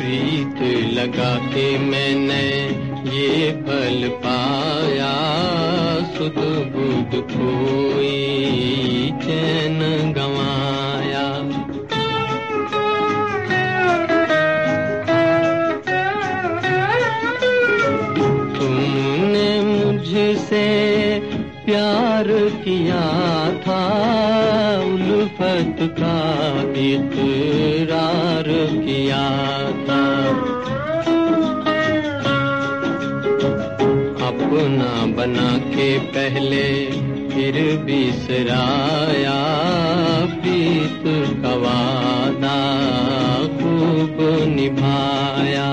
प्रीत लगा के मैंने ये फल पाया सुध बुध कोई चैन मुझसे प्यार किया था उल्फत का इकरार किया था। अपना बना के पहले फिर बिसराया, प्रीत का वादा खूब निभाया।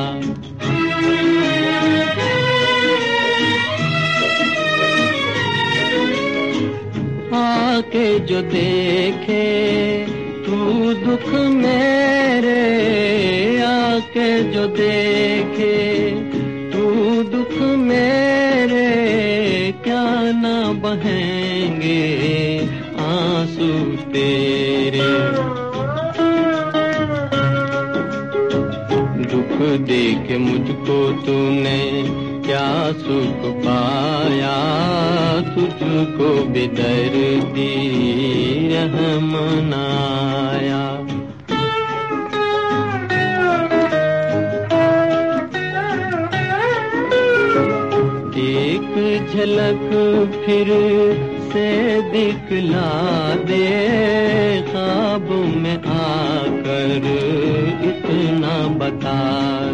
आके जो देखे, तू दुख मेरे आके जो देखे, तू दुख मेरे क्या ना बहेंगे आँसू तेरे। दुख दे के मुझको तूने क्या सुख पाया? तुझको बेदर्दी रहम नाया एक झलक फिर से दिखला दे, ख्वाब में आकर इतना बता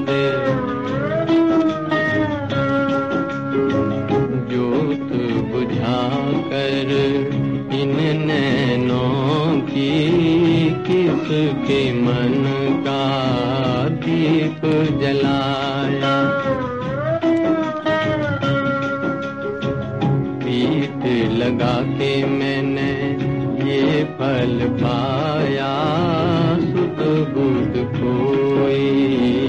दे। किस के मन का दीप जलाया। पीत लगा के मैंने ये फल पाया, सुख बुद्ध कोई